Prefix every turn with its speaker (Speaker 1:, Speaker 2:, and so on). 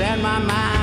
Speaker 1: And my mind